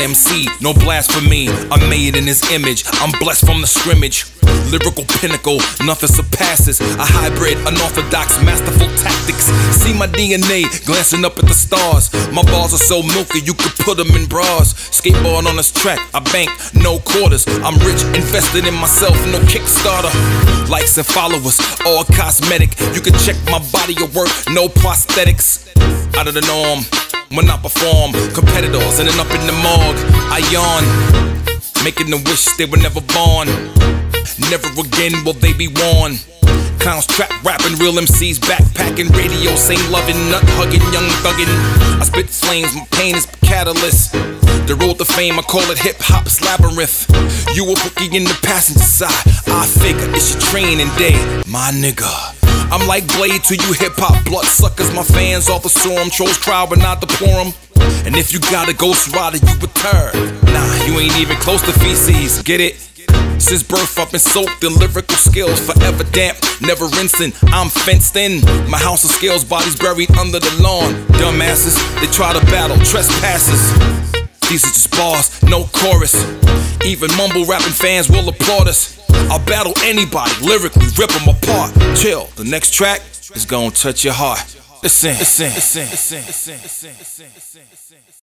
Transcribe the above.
MC, no blasphemy. I'm made in his image, I'm blessed from the scrimmage. Lyrical pinnacle, nothing surpasses. A hybrid, unorthodox, masterful tactics. See my DNA glancing up at the stars. My balls are so milky, you could put them in bras. Skateboard on this track, I bank, no quarters. I'm rich, invested in myself, no Kickstarter. Likes and followers, all cosmetic. You can check my body of work, no prosthetics. Out of the norm, when I perform, competitors ending up in the morgue. I yawn, making the wish they were never born. Never again will they be worn. Clowns trap rapping, real MCs backpacking, radio sing loving, nut hugging, young thugging. I spit flames, my pain is catalyst. The road to fame, I call it hip hop's labyrinth. You a rookie in the passenger side, I figure it's your training day, my nigga. I'm like Blade to you hip hop bloodsuckers, my fans all the storm, trolls cry but not deplore 'em. And if you got a ghost rider, you a turd. Nah, you ain't even close to feces, get it? Since birth, I've been soaked in lyrical skills, forever damp, never rinsing. I'm fenced in. My house of scales, bodies buried under the lawn. Dumbasses, they try to battle trespassers. These are just bars, no chorus. Even mumble rapping fans will applaud us. I'll battle anybody, lyrically rip them apart. Chill, the next track is gonna touch your heart. Listen, listen, listen, listen, listen, listen, listen.